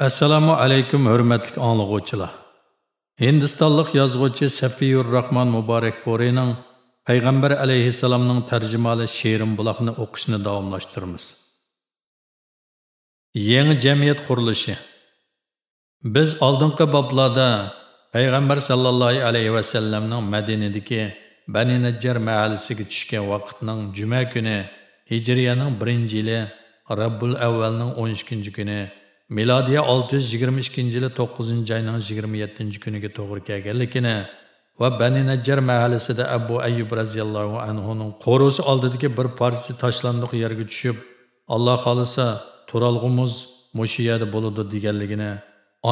Assalomu alaykum hurmatli anglovchilar. Hindistonlik yozuvchi Safiyur Rahman Muborak Porining Payg'ambar alayhissalomning tarjimali she'rim buloqni o'qishni davomlashtiramiz. Yangi jamiyat qurilishi. Biz oldingi boblarda Payg'ambar sallallohu alayhi va sallamning Madinadagi Bani Najjar mahallasiga tushgan vaqtning juma kuni Hijriyaning 1-yili Rabbul Avvalning 12-kuni milodiya 622 yili 9 oyning 27 kuniga to'g'ri kelganligini e, va Bani Najjar mahallasida Abu Ayyub radhiyallohu anhuning qo'rusi oldidagi bir parcha tashlandiq yerga tushib, Alloh xolisa turalg'umuz mushu yerda bo'ladi deganligini,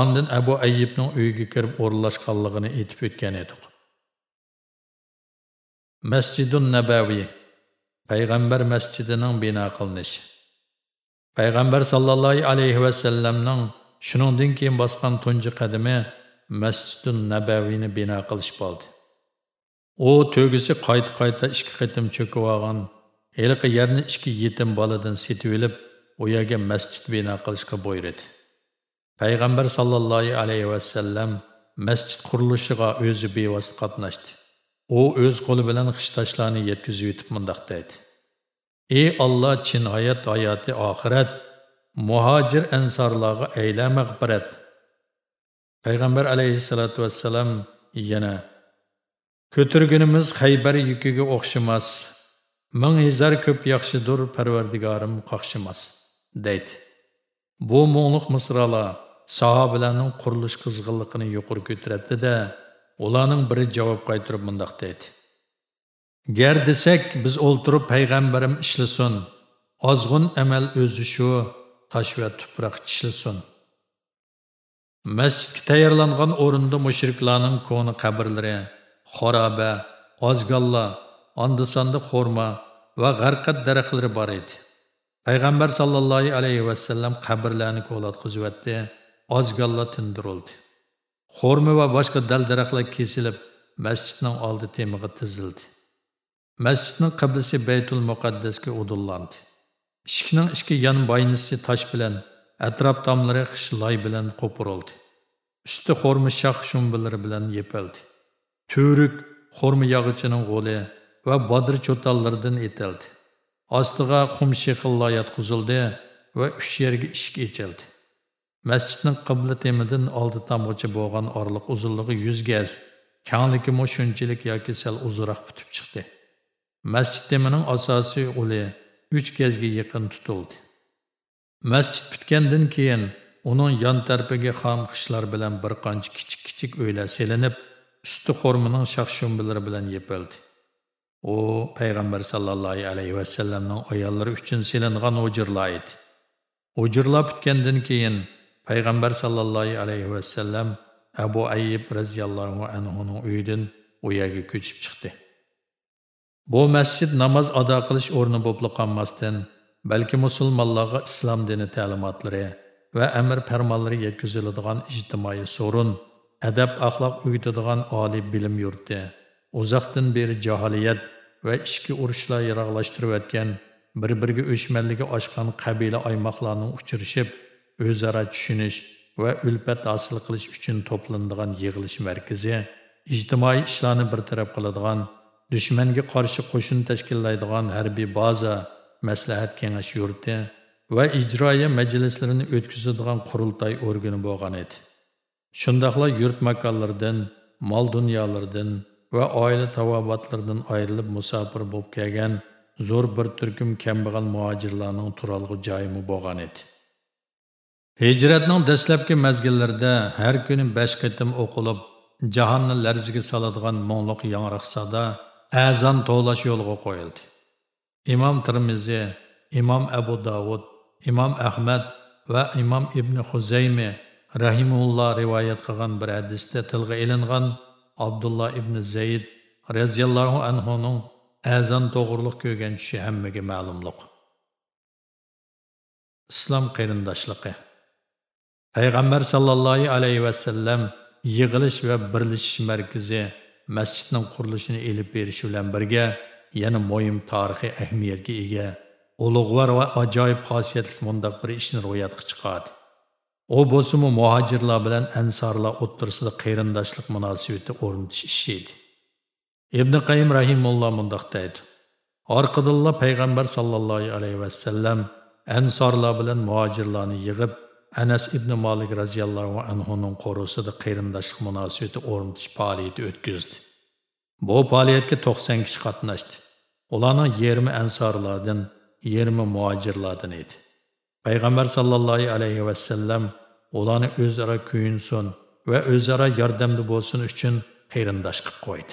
ondan Abu Ayyubning uyiga kirib o'rinlashganligini aytib o'tgan edik. Masjidun Nabaviy payg'ambar masjidining bino qilinishi payg'ambar sallallohu alayhi vasallamning shuningdan keyin bosgan tunji qadami masjidun nabaviyni bino qilish bo'ldi u to'gisi qayta qayta ikki qatim cho'kib olgan heliqi yerni ikki yetim boladan setib olib u yerga masjid bino qilishga buyurdi. Payg'ambar sallallohu alayhi vasallam masjid qurilishiga o'zi bevosita qatnashdi. U o'z qo'li bilan g'isht yetkazib yetib mundoq deydi. Ey Allah chin hayat hayoti oxirat, muhojir ansorlarga ayla mag'firat. Payg'ambar alayhissalatu vassalam yana ko'tirgunimiz Xaybar yukiga o'xshamas. Ming hizar ko'p yaxshidir Parvardigorim qoqshimas, deydi. Bu mo'nliq mısrala sahobalarning qurilish qizg'inligini yuqori ko'taradi-da, ularning biri javob qaytarib mundoq deydi. Gar desek biz o'ltirib payg'ambarim ishlasin, ozg'un amal o'zi shu, tosh va tuproq tishlasin. Masjidga tayyorlangan o'rinda mushriklarning ko'ni qabrlari, xoroba, ozgalla, ondisonda xo'rma va g'arqat daraxtlari bor edi. Payg'ambar sallallohu alayhi vasallam qabrlarni qo'latqizibdi, ozgalla tindirildi. xo'rma va boshqa dal daraxtlar kesilib, masjidning oldi temig'i tizildi. Masjidning qiblasi Baytul Muqaddasga udullandı. Ishikning ichki yon boynisi tosh bilan, atrof tomlari xishlay bilan qo'pirildi. Usti xurma shox shumbilari bilan yepildi. To'ruk xurma yog'ichining g'oli va bodri cho'tallaridan etildi. Ostiga xum shiqillar yotqizildi va uch yerga ishik echildi. Masjidning qibla temidan oldi tomgacha bo'lgan orliq uzunligi 100 gaz, kengligi mo shunchalik yoki sal uzunroq bitib chiqdi. Masjid temining asosiy uli 3 gazga yaqin tutildi. Masjid bitgandan keyin uning yon tarafiga xom qishlar bilan bir qancha kichik-kichik uylar selinib, usti xo'rmining shaxshumbilari bilan yepildi. U payg'ambar sallallohu alayhi va sallamning ayollari uchun selingan hujurlar edi. Hujurlar bitgandan keyin payg'ambar sallallohu alayhi va sallam Abu Ayyib radhiyallohu anhu ning uyidan u yerga ko'chib chiqdi. Bu masjid namoz ado qilish o'rni bo'lib qolmasdan, balki musulmonlarga islom dini ta'limotlari va amr farmonlari yetkaziladigan ijtimoiy sorun, adab axloq o'rgatadigan oliy bilim yurti, uzoqdan beri jaholiyat va ichki urushlar yiroqlashtirayotgan bir-biriga o'chmanligi oshgan qabila oymoqlarning uchrashib, o'zaro tushunish va ulfat hosil qilish uchun to'planadigan yig'ilish markazi, ijtimoiy ishlarni bartaraf qiladigan dushmanga qarshi qo'shin tashkillaydigan harbiy baza, maslahat kengash yurti va ijroiya majlislarini o'tkazadigan qurultay organi bo'lgan edi. Şundaqla yurt makonlaridan, mol dünyalardan va oila tavabatlardan ayrilib musafir bo'lib kelgan zo'r bir turkum kambag'al muhojirlarning turalg'i cayımı bo'lgan edi. Hijratning dastlabki mazgillarida har kuni 5 qitim o'qilib, jahonni larziga soladigan mo'nliq yangroq sada azon to'lash yo'lga qo'yildi. Imom termiziy imom abu davud imom ahmad va imom ibn huzaymi rahimulloh rivoyat qilgan bir hadisda tilga ilingan abdulloh ibn zayd roziyallohu anhuning azon to'g'riliq ko'rgan tushi hammaga ma'lumliq islom qarindoshligi. Payg'ambar sallallohu alayhi vasallam yig'ilish va birlashish markazi masjidning qurilishini elib berishi bilan birga yana mo'yim tarixiy ahamiyatga ega ulug'vor va ajoyib xosiyatli mundoq bir ishni ro'yatga chiqadi u bo'lsimi muhojirlar bilan ansorlar o'ttirisida qarindoshlik munosabati o'rnatish ishi edi. Ibn qayim rahimulloh mundoq deydi orqadilla payg'ambar sallallohu alayhi vasallam ansorlar bilan muhojirlarni yig'ib anas ibn Malik roziyallohu anhuning qo'rusida qarindoshlik munosabati o'rnatish faoliyati o'tkazdi. Bu faoliyatga to'qson kishi qatnashdi. Ularning yigirma ansorlardan yigirma muhojirlardan edi. Payg'ambar sallallohu alayhi va sallam ularni o'zaro kuyinsin va o'zaro yordamda bo'lsin uchun qarindosh qilib qo'ydi.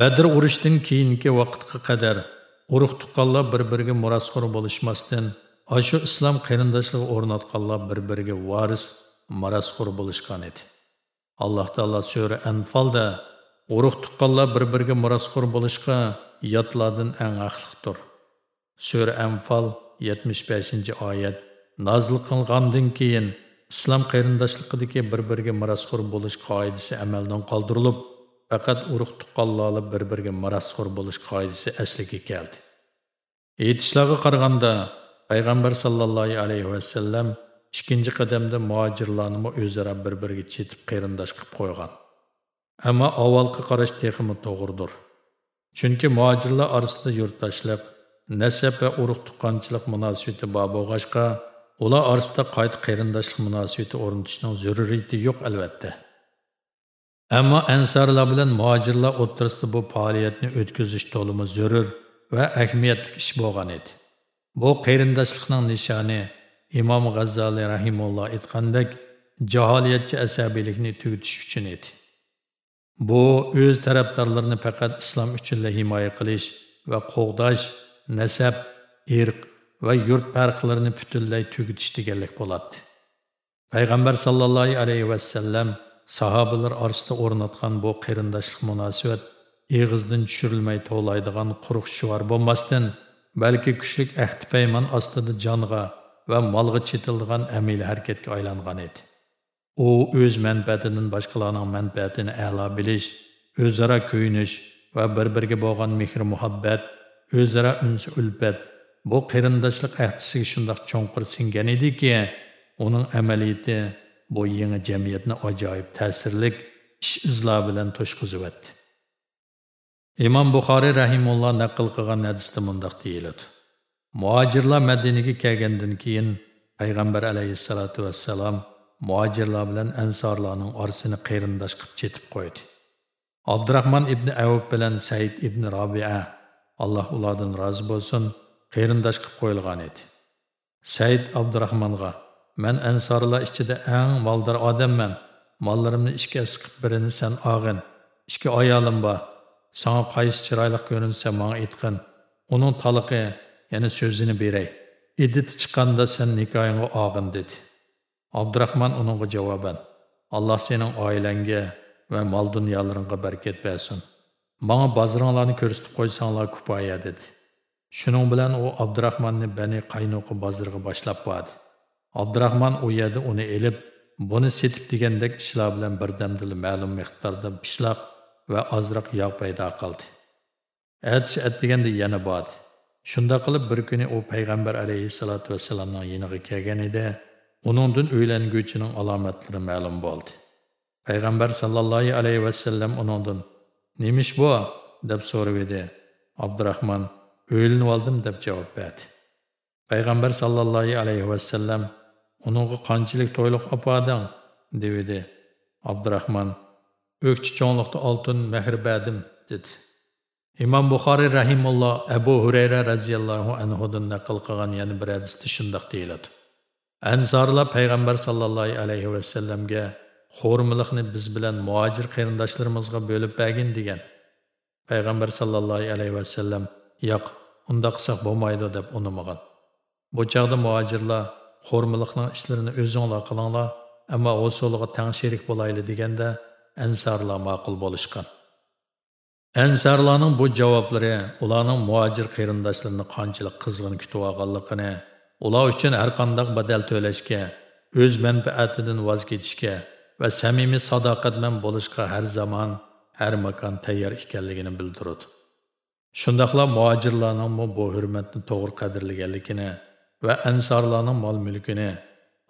Badr urushidan keyingi vaqtga qadar urug' tuqqanlar bir biriga murosxo'r bo'lishmasdan ashu İslam qeyrindaşlığı o'rnatganlar bir biriga varis marasxo'r bo'lishgan edi alloh taolo sura anfalda urug' tuqqanlar bir biriga marasxo'r bo'lishga yotlardan eng haqliqdir sura anfal 75 oyat nozil qilgandan keyin islom qarindoshligidagi bir biriga marasxo'r bo'lish qoidasi amaldan qoldirilib faqat urug' tuqqanlarla bir biriga marasxo'r bo'lish qoidasi asliga keldi aytishlarga qaraganda payg'ambar sallallohu alayhi vasallam ikkinchi qadamda muhojirlarni o'zaro bir biriga chetib qarindosh qilib qo'ygan. Ammo avvalgi qarash texmi to'g'ridir. Chunki muhojirlar orasida yurtdoshlik nasab va urug' tuqqanchilik munosabati bor bo'lg'achqa ular orasida qayta qarindoshlik munosabati o'rnatishning zaruriyati yo'q albatta. Ammo ansorlar bilan muhojirlar o'rtasida bu faoliyatni o'tkazish to'limi zarur va ahamiyatli ish bo'lgan edi. Bu qarindoshlikning nishoni imom g'azzoliy rahimulloh aytgandek jaholiyatchi asabiylikni tugutish uchun edi. Bu o'z tarafdorlarini faqat islom uchun himoya qilish va qo'g'dash nasab irq va yurt farqlarini butunlay tugutish deganlik bo'ladi. Payg'ambar sallallohu alayhi vasallam sahobalar orasida o'rnatgan bu qarindoshlik munosabat ig'izdan tushirilmay to'laydigan quruq shuvar bo'lmasdan balki kuchlik ahdi paymon ostida jonga va molga chetildigan amil harakatga aylangan edi. U o'z manfaatidan boshqalarning manfaatini a'lo bilish o'zaro kuyinish va bir biriga bo'lgan mehr muhabbat o'zaro unsi ulpat bu qarindoshlik ahdisiga shundoq cho'nqir singan ediki uning amaliyati bu yangi jamiyatni ajoyib ta'sirlik ish izlo bilan to'shqizyapti imom buxoriy rahimulloh naql qilgan hadisda mundoq deyiladi. Muhojirlar madinaga kelgandan keyin payg'ambar alayhissalotu vassalom muhojirlar bilan ansorlarning orasini qarindosh qilib chetib qo'ydi. Abdurahmon ibn avf bilan said ibn robia alloh ulardan rozi bo'lsin qarindosh qilib qo'yilgan edi. Said abdurahmonga man ansorlar ichida eng moldor odamman. Mollarimni ishga siqib birini san og'in. Ikki ayolim bor. Sana qaysi chiroyli ko'rinsa manga aytqin. Uning taliqi, yana so'zini beray. Idit chiqqanda sen nikoyingga og'in dedi. Abdurahmon uningga javoban: Alloh sening oilangga va mol dunyolaringga barkat bersin. Manga bozoringlarni ko'rsatib qo'ysanglar kifoya dedi. Shuning bilan u Abdurahmonni Bani Qaynuqa bozoriga boshlab bordi. Абдурахман u yerda uni elib, buni setib degandek ishlar bilan birdamdil ma'lum miqdorda pishloq va ozroq yog' paydo qildi. Atsi atdeganda yana bordi shunda qilib bir kuni u payg'ambar alayhissalotu vassalomning yiniga kelgan edi. Uningdan o'ylanguvchining alomatlari ma'lum bo'ldi. Payg'ambar sallallohu alayhi vasallam uningdan nemish bu? deb so'rab edi. Abdurahmon o'ylinib oldim deb javob berdi. Payg'ambar sallallohu alayhi vasallam uningga qanchalik to'yliq opading? dedi abdurahmon ökçü cho'nliqda altın mehr dedi. İmam buxoriy Rahimullah abu hurayra roziyallohu anhudan naql qilgan yəni bir hadisda shundoq deyiladi. Ansorlar payg'ambar sallallohu alayhi vasallamga xo'rmilikni biz bilan muhojir qarindoshlarimizga bo'lib bergin degan. Payg'ambar sallallohu alayhi vasallam yo'q unda qilsak bo'lmaydi deb unamagan bu chog'da muhojirlar xo'rmilikning ishlarini o'zinglar qilinglar ammo usuliga tang sherik bo'layli deganda ansarlar ma'qul bo'lishgan. Ansarlarning bu javoblari ularning muhojir qarindoshlarini qanchalik qizg'in kutib olganligini ular uchun har qanday badal to'lashga o'z manfaatidan voz kechishga va samimiy sadoqatman bo'lishga har zamon har makon tayyor ekanligini bildiradi shundoqla muhojirlarning bu hurmatni to'g'ri qadrlaganligini va ansorlarning mol mulkini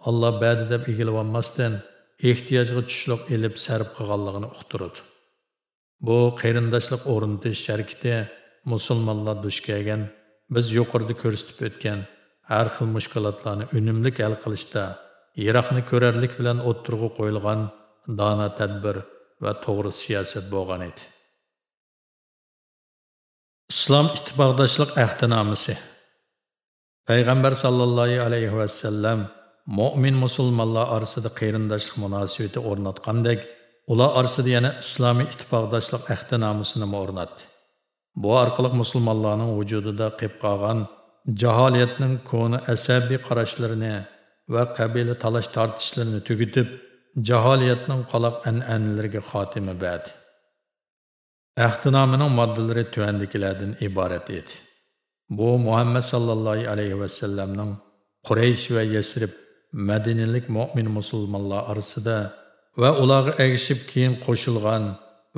Allah ba'di deb egilib olmasdan ehtiyojga tushliq elib sarf qilganligini uqtirdi. Bu qarindoshlik o'rnatish sharkiti musulmonlar duch kelgan biz yuqorida ko'rsatib o'tgan har xil mushkulotlarni unumli hal qilishda yiroqni ko'rarlik bilan o'ttirg'i qo'yilgan dona tadbir va to'g'ri siyosat bo'lgan edi. Islom ittifoqdoshlik ahdinomisi payg'ambar sallallohu alayhi vasallam mo'min musulmonlar orasida qarindoshlik munosabati o'rnatgandek ular orasida yana islomiy ittifoqdoshlik ahdinomisini o'rnatdi. Bu orqali musulmonlarning vujudida qilib qolgan jaholiyatning ko'ni asabiy qarashlarini va qabila talash tortishlarini tugitib jaholiyatning qaloq an'analariga xotima berdi ahdinomining moddalari tuandikilardan iborat edi. Bu muhammad sallallohu alayhi vasallamning quraysh va yasrib madinalik mo'min musulmonlar orasida va ularga ergishib keyin qo'shilgan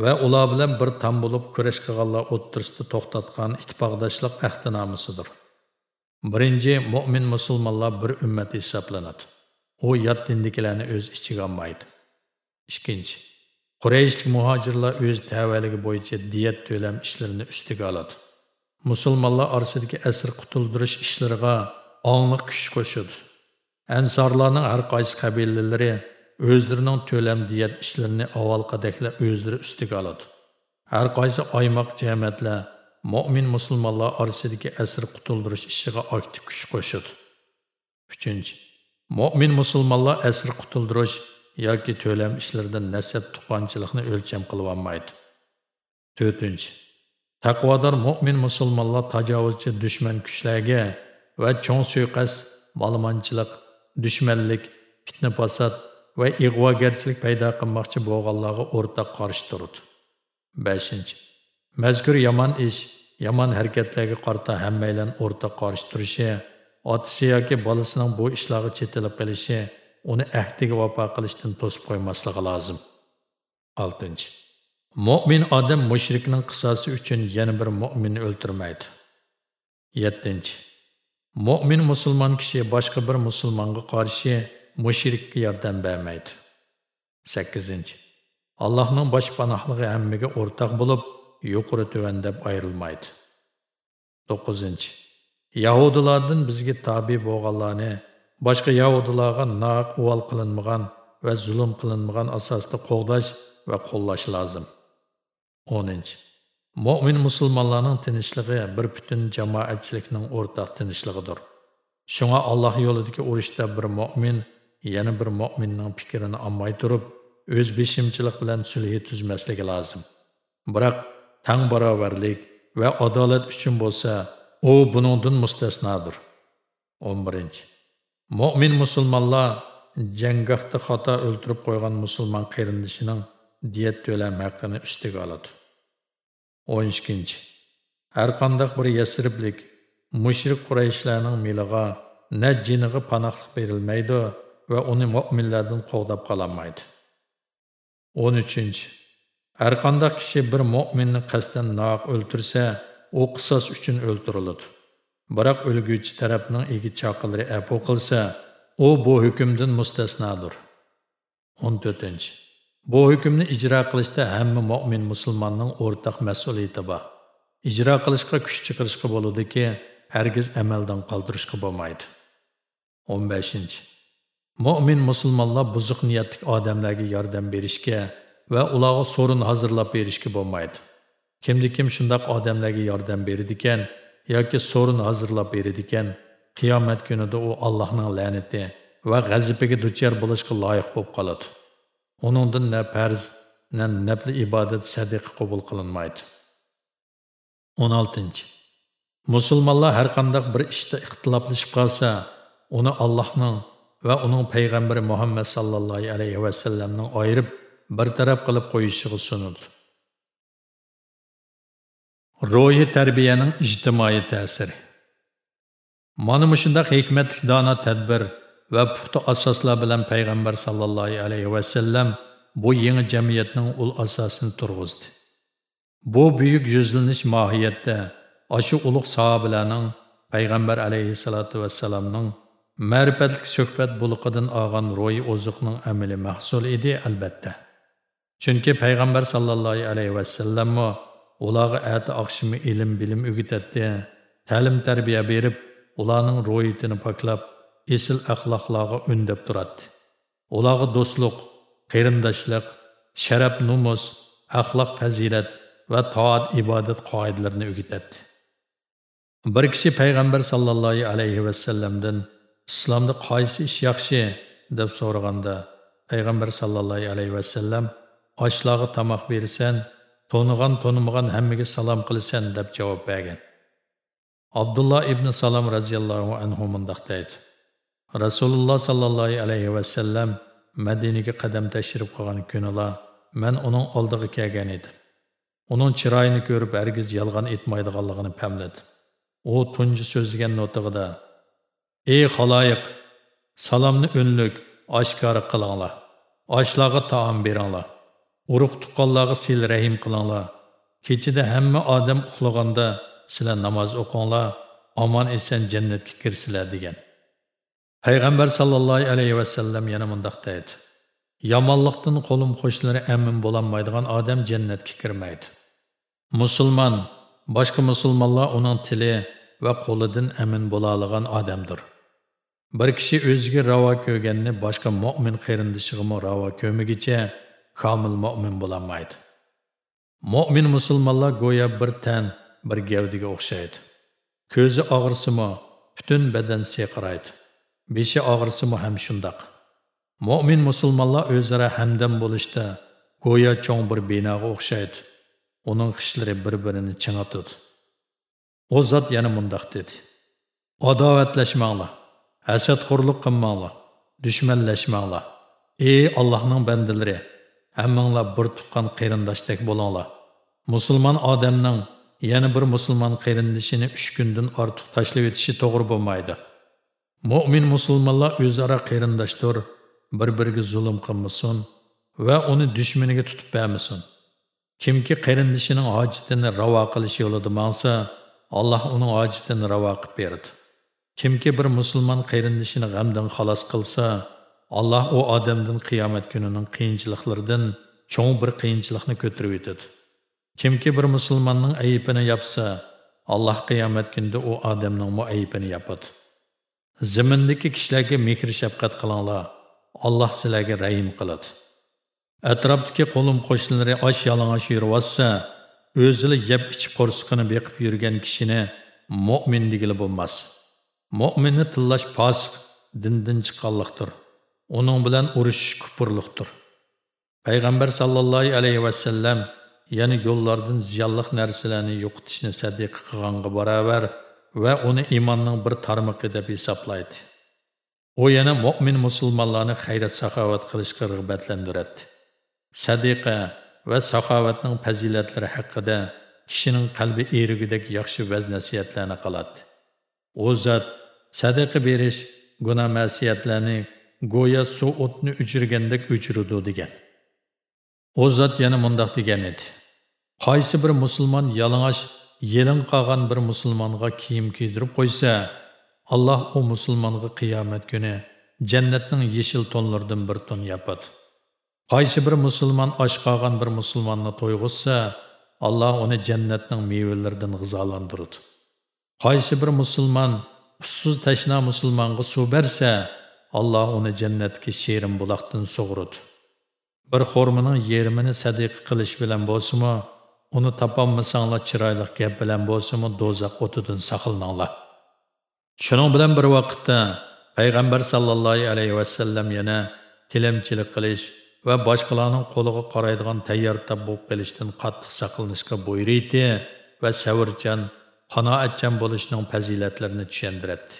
va ular bilan bir tam bo'lib kurash qilganlar o'ttirisida to'xtatgan ittifoqdoshlik ahdinomisidir birinchi mo'min musulmonlar bir ummat hisoblanadi. U yot dindikilarni o'z ichiga olmaydi. Ikkinchi qurayshlik muhojirlar o'z tavaligi bo'yicha diyat to'lam ishlarini ustiga oladi. Musulmonlar orasidagi asr qutuldirish ishlariga ongliq kuch qo'shadi. Ansorlarning har qaysi qabilalari o'zlarining to'lam diyat ishlarini avvalqadaklar o'zlari ustiga oladi. Har qaysi oymoq jamiyatlar mo'min musulmonlar orasidagi asr qutuldirish ishiga aktiv kuch qo'shadi. Uchinchi mo'min musulmonlar asr qutuldirish yoki to'lam ishlarida nasab tuqqanchilikni o'lcham qilib olmaydi to'rtinchi taqvodor mo'min musulmonlar tajovuzchi dushman kuchlarga va cho'ng suiqasd malmonchilik düşmənlik, fitnə fasad və iğvagərçilik payda qılmaqçı boğanlarga ortaq qarşı durdu. 5. Məzkur yaman iş, yaman hərəkətlərə qarta həmməylə ortaq qarşı duruşu, atası yoki bolasının bu işlərə çətilib qilishi, uni əhdiga vəfa qilishdan to'sib qo'ymasligi lozim. 6. Mu'min odam mushrikning qisosi uchun yana bir mu'mini o'ldirmaydi. 7. Mu'min musulmon kishi boshqa bir musulmonga qarshi mushrikka yordam bermaydi. 8. Allohning boshpanohligi hammaga o'rtaq bo'lib, yuqori tuvan deb ayrilmaydi. 9. Yahudilardan bizga tabi bo'lganlarni boshqa Yahudilarga naq uval qilinmagan va zulm qilinmagan asosda qo'g'dash va qo'llash lozim. 10. Mu'min musulmanlarının tinçliği bir bütün cemaatçilikning o'rtaq tinçliğidir. Şuna Allah yolidagi urushda bir mu'min yana bir mu'minning fikrini anmay turib, o'z beshimchilik bilan sulh tuzmasligi lozim. Biroq tang barobarlik va adolat uchun bo'lsa, u buningdan mustasnodir. 11. Mu'min musulmonlar janggohda xato o'ltirib qo'ygan musulmon qarindishining diyet to'lam haqqini ustiga oladi. O'n Әр har бір bir yasriblik mushrik миліға, miliga na jiniga берілмейді berilmaydi va uni mo'minlardan qo'g'dab qololmaydi o'n uchinchi. Har qanday kishi bir mo'minni өлтірсе, noq қысас үшін qisos uchun o'ltiriladi biroq o'lguvchi tarafning egi қылса, о qilsa u bu hukmdan mustasnodir. Bu hukmni ijro qilishda hamma mo'min musulmonning o'rtaq mas'uliyati bor. Ijro qilishga kuch chiqarishga bo'ladiki hargiz amaldan qoldirishga bo'lmaydi. O'n beshinchi. Mo'min musulmonlar buzuq niyatli odamlarga yordam berishga va ularga so'rin hozirlab berishga bo'lmaydi. Kimdi kim shundoq odamlarga yordam beradigan yoki so'rin hozirlab beradigan qiyomat kunida u allohning la'nati va g'azibiga duchor bo'lishga loyiq bo'lib qoladi. Onundan na farz na nafli ibodat sadiqa qabul qilinmaydi. O'n oltinchi musulmonlar har qandaq bir ishda ixtiloflashib qalsa, uni allohning va uning payg'ambari muhammad sallallohu alayhi vasallamning bir bartaraf qilib qo'yishiga sunildi. Ro'yi tarbiyaning ijtimoiy ta'siri. Mana mushundaq hikmatli dana tadbir va puxta asoslar bilan payg'ambar sallallohu alayhi vasallam bu yangi jamiyatning ul asosini turg'izdi. Bu buyuk yuzlanish mohiyatda ashu ulug' sahobalarning payg'ambar alayhissalotu vassalamning ma'rifatlik suhbat buluqidan olgan ro'yi oziqning amali mahsul edi albatta. Chunki payg'ambar sallallohu alayhi vasallammi ularga ati oqshimi ilm bilim o'gitadi ta'lim tarbiya berib ularning ro'yitini poklab esil axloqlarga undab turadi ularga do'stlik qarindoshlik sharaf numus axloq fazilat va toat ibodat qoidalarini o'gitadi bir kishi payg'ambar sallallohu alayhi vasallamdan islomda qaysi ish yaxshi deb so'raganda payg'ambar sallallohu alayhi vasallam ochlarga tomoq berasan to'nigan to'nimagan hammaga salom qilasan deb javob bergan abdulloh ibn salom roziyallohu anhu mundoq deydi rasululloh sollallohu alayhi vasallam madinaga qadam tashrif qilgan kunila man uning oldiga kelgan edim. Uning chiroyini ko'rib hargiz yolg'on aytmaydiganligini pamladi. U tunji so'zlagan notig'ida ey xaloyiq salomni o'nlik oshkora qilinglar ochlarga taom beringlar urug' tuqqanlarga sil rahim qilinglar. Kechida hamma odam uxlaganda sizlar namoz o'qinglar omon eson jannatga kirsizlar degan. Payg'ambar sallallohu alayhi vasallam yana mundoq deydi. Yomonlikdan qo'lim qo'shnilari amin bo'lolmaydigan odam jannatga kirmaydi. Musulmon boshqa musulmonlar uning tili va qo'lidan amin bo'lolgan odamdir. Bir kishi o'ziga ravo ko'rganni boshqa mo'min qarindishig'imi ravo ko'rmagicha komil mo'min bo'lolmaydi mo'min musulmonlar go'yo bir tan bir gavdiga o'xshaydi. Ko'zi og'risimi butun badan seqiraydi. Beshi og'risimi ham shundoq. Mo'min musulmonlar o'zaro hamdam bo'lishda go'yo cho'ng bir binoga o'xshaydi. Uning qishlari bir birini ching'atadi u zot yana mundoq dedi. Adovatlashmanglar hasadxo'rlik qilmanglar dushmanlashmanglar. Ey allohning bandalari hammanglar bir tuqqan qarindoshdek bo'linglar. Musulmon odamning yana bir musulmon qarindishini uch kundan ortiq tashlab o'tishi to'g'ri bo'lmaydi. Mu'min musulmonlar o'zaro qarindoshdir bir biriga zulm qilmasin va uni dushmaniga tutib bermasin. Kimki qarindishining hojatini ravo qilish yo'lida mangsa alloh uning hojatini ravo qilib beradi. Kimki bir musulmon qarindishini g'amdan xalos qilsa alloh u odamdan qiyomat kunining qiyinchiliklaridan cho'ng bir qiyinchilikni ko'tarib o'tadi. Kimki bir musulmonning ayibini yapsa, alloh qiyomat kunida u odamning muayibini yopadi. Zimindagi kishilarga mehr shafqat qilinglar alloh sizlarga rahim qiladi atrofdagi qo'lim qo'shnilari osh yalang'och yurvatsa o'zini yeb ichib qo'rsiqini beqib yurgan kishini mo'min degili bo'lmas mo'minni tillash fosiq, dindan chiqqanlikdir. uning bilan urushish kufrlikdir. payg'ambar sallallohu alayhi vasallam yana yo'llardan ziyonliq narsalarni yo'qotishni sadiqa qilganga barobar va uni iymonning bir tarmog'i deb hisoblaydi. U yana mo'min musulmonlarni xayrat saxovat qilishga rag'batlantiradi. Sadiqa va saxovatning fazilatlari haqida kishining qalbi erigidek yaxshi vaz nasihatlarni qiladi u zat sadaqa berish gunoh masiyatlarni go'yo suv o'tni o'chirgandek o'chirudi degan. U zat yana mundoq degan edi. Qaysi bir musulmon yalang'och yelin qolgan bir musulmonga kiyim kiydirib qo'ysa alloh u musulmonga qiyomat kuni jannatning yeshil tonlaridan bir ton yopadi qaysi bir musulmon och qolgan bir musulmonni to'yg'izsa alloh uni jannatning mevalaridan g'izolantiradi qaysi bir musulmon ussiz tashna musulmonga suv bersa alloh uni jannatga sherin buloqdan sug'uradi bir xo'rmining yerimini sadiqa qilish bilan bo'lsimi uni topolmasanglar chiroyli gap bilan bo'lsimi do'zax o'tidan saqlaninglar. Shuning bilan bir vaqtda payg'ambar sallallohu alayhi vasallam yana tilamchilik qilish va boshqalarning qo'liga qaraydigan tayyor bo'lib qilishdan qattiq saqlanishga buyuriydi va savrchan qanoatchan bo'lishning fazilatlarini tushundiradi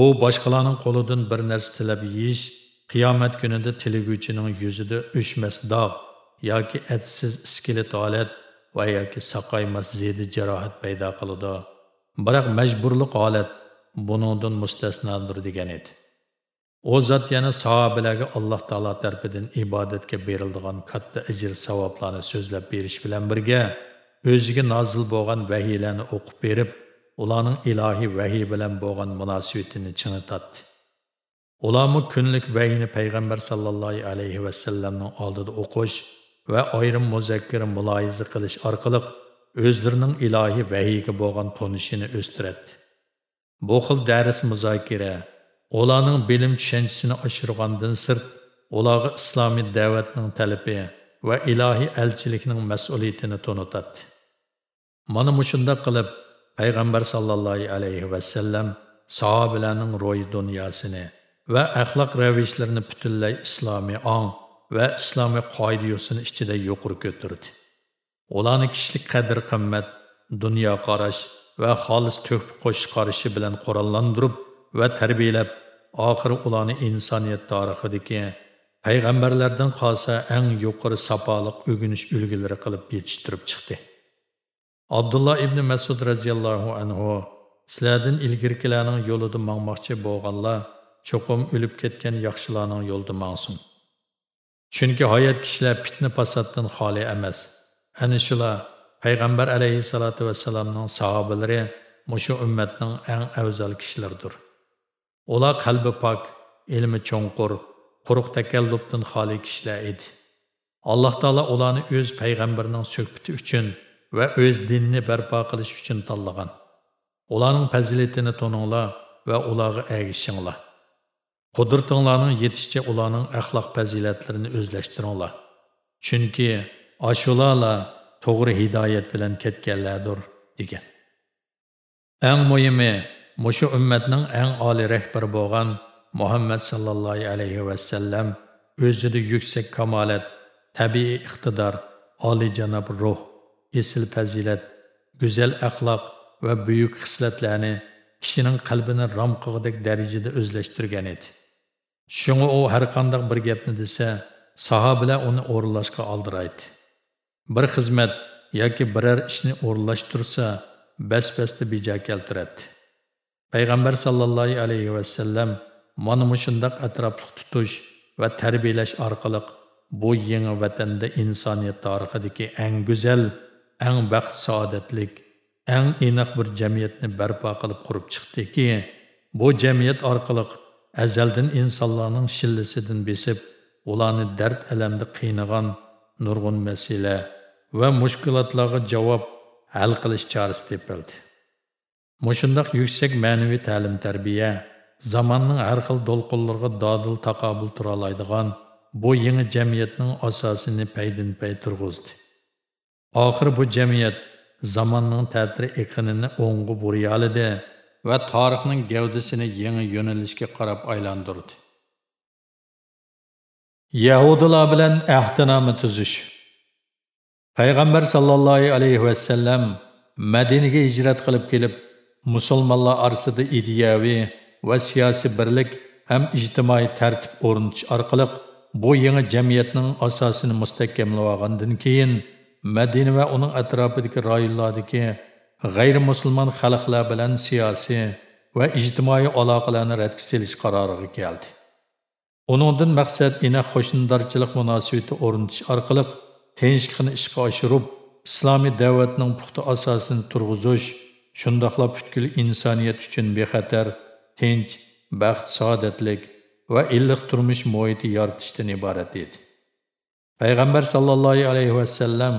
u boshqalarning qo'lidan bir narsa tilab yeyish qiyomat kunida tiliguvchining yuzida o'chmas dog' yoki atsiz iskilit holat va yoki saqaymas zedi jarohat paydo qiladi. Biroq majburliq holat buningdan mustasnodir degan edi. U zot yana sahobalarga alloh taolo tarafidan ibodatga beriladigan katta ajr savoblarni so'zlab berish bilan birga o'ziga nozil bo'lgan vahiylarni o'qib berib ularning ilohiy vahiy bilan bo'lgan munosabatini chinitatdi. Ularmi kunlik vahiyni payg'ambar sallallohu alayhi vasallamning oldida o'qish va ayrim muzakkir mulayizi qilish orqali o'zlarining ilohiy vahiyga bo'lgan tonishini östüretti. bu xil dəris müzakirə, ularning bilim tushanchisini oshirgandan sirt ularga islomiy da'vatning talabi va ilohiy elchilikning mas'uliyatini to'nitadi mana mushundoq qilib payg'ambar sallallohu alayhi vasallam sahabilənin roy dunyosini va axloq ravishlarini butunlay islomiy an, va islomiy qoida yo'sini ichida yuqori ko'tardi. Ularni kishilik qadr qimmat dunyo qarash va xolis to'p qo'shish qarashi bilan qurollantirib va tarbiyalab oxiri ularni insoniyat tarixidagi payg'ambarlardan qolsa eng yuqori sapoliq o'g'inish ulgilari qilib yetishtirib chiqdi. Abdulloh ibn masud roziyallohu anhu sizlardan ilgirkilarning yo'lida mangmoqchi bo'lganlar cho'qim o'lib ketgan yaxshilarning yo'lida mangsin chunki hayot kishilar fitna fasoddan xoli emas. Ana shular payg'ambar alayhissalotu vassalamning sahobalari mushu ummatning eng afzal kishilardir. Ular qalbi pok ilmi cho'nqur quruq takallubdan xoli kishilar edi. Alloh taolo ularni o'z payg'ambarining suhbati uchun va o'z dinni barpo qilish uchun tanlagan. Ularning fazilatini toninglar va ularga ergishinglar. Agishinglar qudratinglarning yetishicha ularning axloq fazilatlarini o'zlashtiringlar. Chunki ashulalar to'g'ri hidoyat bilan ketganlardir degan. Eng muhimi mushu ummatning eng oliy rahbari bo'lgan muhammad sallallohu alayhi vasallam o'zida yuksak kamolat tabiiy iqtidor oliyjanob ruh esil fazilat go'zal axloq va buyuk xislatlarni kishining qalbini rom qilg'idek darajada o'zlashtirgan edi shunga u har qanday bir gapni desa sahobalar uni o'rinlashga oldiraydi bir xizmat yoki biror ishni o'rinlashtirsa bas basta bejo keltiradi payg'ambar sallallohu alayhi vasallam mana mushundoq atrofli tutish va tarbiyalash orqali bu yangi vatanda insoniyat tarixidagi eng go'zal eng baxt saodatlik eng aniq bir jamiyatni barpo qilib qurib chiqdiki bu jamiyat orqali azaldan insonlarning shillisidan besib ularni dərd ələmdə qiynagan nurg'un masala və mushkulotlarga cavab hal qilish chorasi tepildi. Muşundaq yüksək mənəvi təlim-tərbiyə zamanın har xil to'lqinlarga dodil taqobil turaoladigan bu yeni jamiyatning asosini paydin pay turg'izdi. Oxiri bu jamiyat zamanning ta'tir eqinini o'ng'i buriyolidi va tarixning gavdasini yangi yo'nalishga qarab aylantirdi. Yahudilar bilan ahdinoma tuzish. Payg'ambar sallallohu alayhi vasallam madinaga hijrat qilib kelib musulmonlar orasida ideyaviy va siyosiy birlik ham ijtimoiy tartib o'rnatish orqali bu yangi jamiyatning asosini mustahkamlagandan keyin madina va uning atrofidagi rayonlardagi g'ayrimusulmon xalqlar bilan siyosiy va ijtimoiy aloqalarni radga selish qaroriga keldi. Uningdan maqsad ina qo'shnidorchilik munosabati o'rnatish orqali tinchlikni ishga oshirib islomiy da'vatning puxta asosini turg'izish shundoqla butkul insoniyat uchun bexatar tinch baxt saodatlik va illiq turmush muhiti yaratishdan iborat edi. Payg'ambar sallallohu alayhi vasallam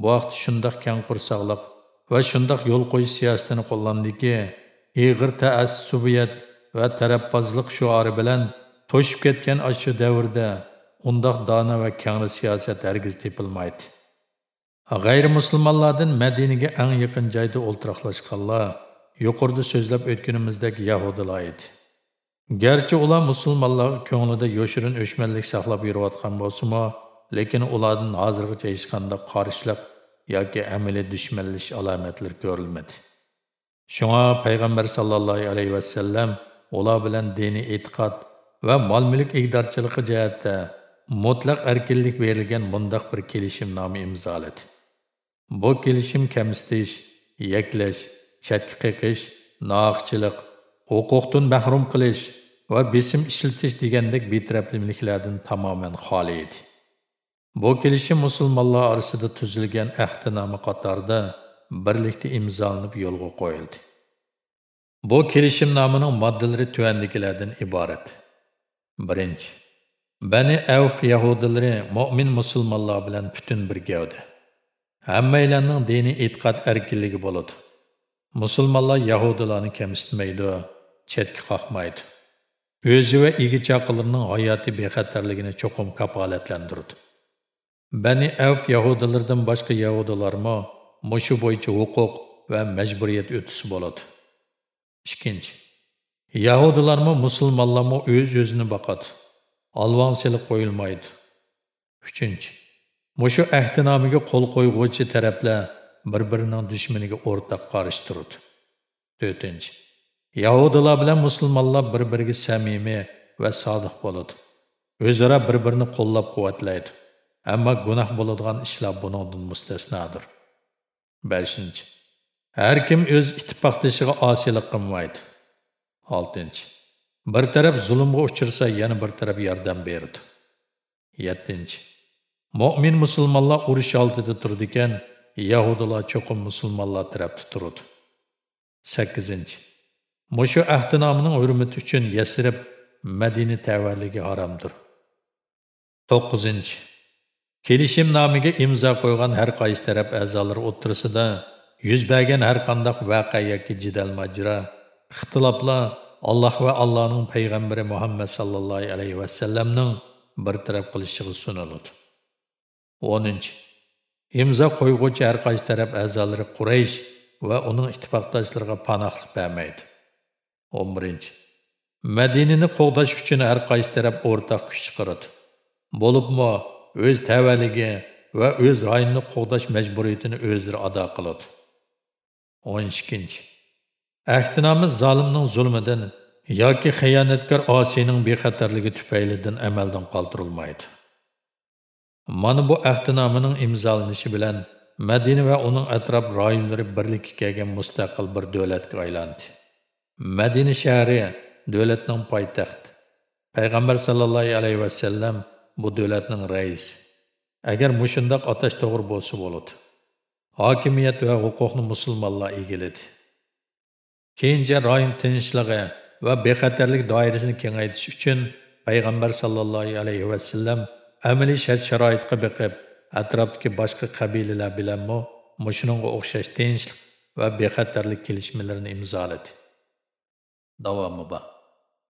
bu vaqt shundoq kang qursaqliq va shundoq yo'l qo'yish siyosatini qo'llandiki ig'ir taassubiyat va tarafbozlik shuori bilan to'shib ketgan shu davrda undoq dona va kangli siyosat hargiz tepilmaydi. G'ayrimusulmonlardan madinaga eng yaqin joyda o'ltiroqlashganlar yuqorida so'zlab o'tganimizdek yahudilar edi. Garchi ular musulmonlar ko'nglida yoshirin o'chmanlik saqlab yurayotgan bo'lsimi lekin ulardan hozirgacha hech qanday qarshilik yoki amaliy dushmanlash alomatlari ko'rilmadi. Shunga payg'ambar sallallohu alayhi vasallam ular bilan diniy e'tiqod va mol mulk egdorchiligi jihatda mutlaq erkinlik berilgan bundoq bir kelishimnoma imzoladi. Bu kelishim kamsitish yaklash chatga qiqish nohaqchilik huquqdan mahrum qilish va besim ishlatish degandek betarafliliklardan tamoman xoli edi. Bu kelishim musulmonlar orasida tuzilgan ahdinoma qatorida birlikda imzolanib yo'lga qo'yildi Bu kelishimnomaning moddalari tuvandikilardan iborat. 1. Bani Avf yahudilari mu'min musulmonlar bilan butun bir gavda. Hammaylarning diniy e'tiqod erkinligi bo'ladi. Musulmonlar yahudilarni kamsitmaydi, chetga qoqmaydi. O'zi va egi chaqilarining hayoti bexatarligini cho'qim kapolatlantirdi. Bani Avf yahudilardan boshqa yahudilarmi mushu bo'yicha huquq va majburiyat o'tisi bo'ladi. Ikkinchi. Yahudilarmi musulmonlarmi o'z o'zini boqadi. Alvon qo'yilmaydi. Uchinchi. Mushu ahdinomiga qo'l qo'yg'uvchi taraflar bir-birining dushmaniga o'rtaq qarish turdi. 4. Yahudilar bilan musulmonlar bir-biriga samimiy va sodiq bo'ladi. O'zaro bir-birini qo'llab-quvvatlaydi. Ammo gunoh bo'ladigan ishlar buningdan mustasnodir. 5. Әр кім өз итіпақтышыға асилық қымайды. 6. Bir taraf zulmga uchirsa, yana bir taraf yordam berdi. 7. Mu'min musulmonlar urush oldida turdi ekan, Yahudilar cho'qim musulmonlar tarafda turdi. 8. Mushu ahdinomining hurmati uchun Yasrib Madina tavalligi haromdir. 9. Kelishim nomiga imzo qo'ygan har qaysi taraf a'zolari o'ttirisida yuz bergan har qanday voqea yoki jidal majra, ixtiloflar Alloh va Allohning payg'ambari Muhammad sallallohu alayhi va sallamning bir taraf qilishiga suniladi. 10. Imzo qo'yg'uvchi har qaysi taraf a'zolari Quraysh va uning ittifoqdoshlariga panohlik bermaydi. 11. Madinani qo'g'dash uchun har qaysi taraf o'rtaq kuch chiqaradi. Bo'libmi o'z tavaligi va o'z rayonini qo'g'dash majburiyatini o'zlari ado qiladi. 12. Ahdinomiz zolimning zulmidan yoki xiyonatkor osiyning bexatarligi tufaylidan amaldan qoldirilmaydi. Mana bu ahdinomining imzolanishi bilan Madina va uning atrof rayonlari birlikka kelgan mustaqil bir davlatga aylandi. Madina shahri davlatning poytaxti. Payg'ambar sallallohu alayhi va sallam bu davlatning raisi. Agar mushundoq atash to'g'ri bo'lsa bo'ladi. Hokimiyat va huquqni musulmonlar egiladi. Keyincha rayon tinchligi va bexatarlik doirasini kengaytirish uchun payg'ambar sallallohu alayhi va sallam amaliy shart sharoitga biqib atrofdagi boshqa qabilalar bilanmi mushunga o'xshash tinchlik va bexatarlik kelishmalarini imzoladi davomi bor